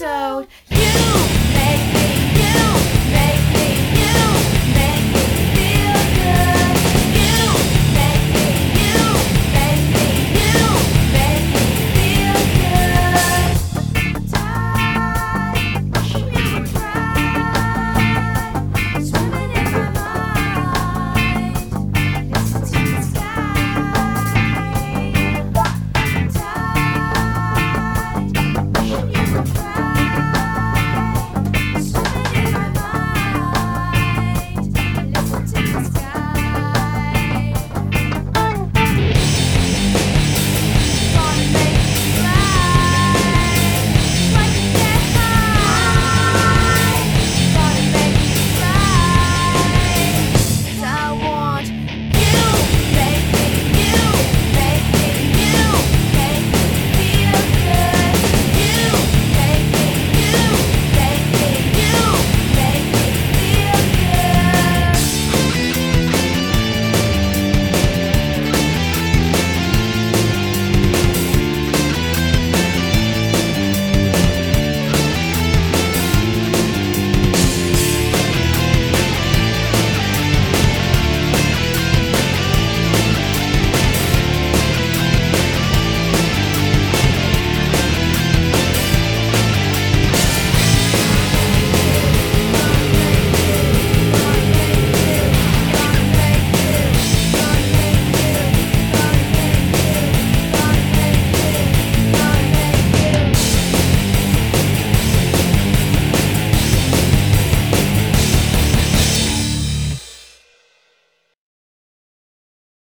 episode.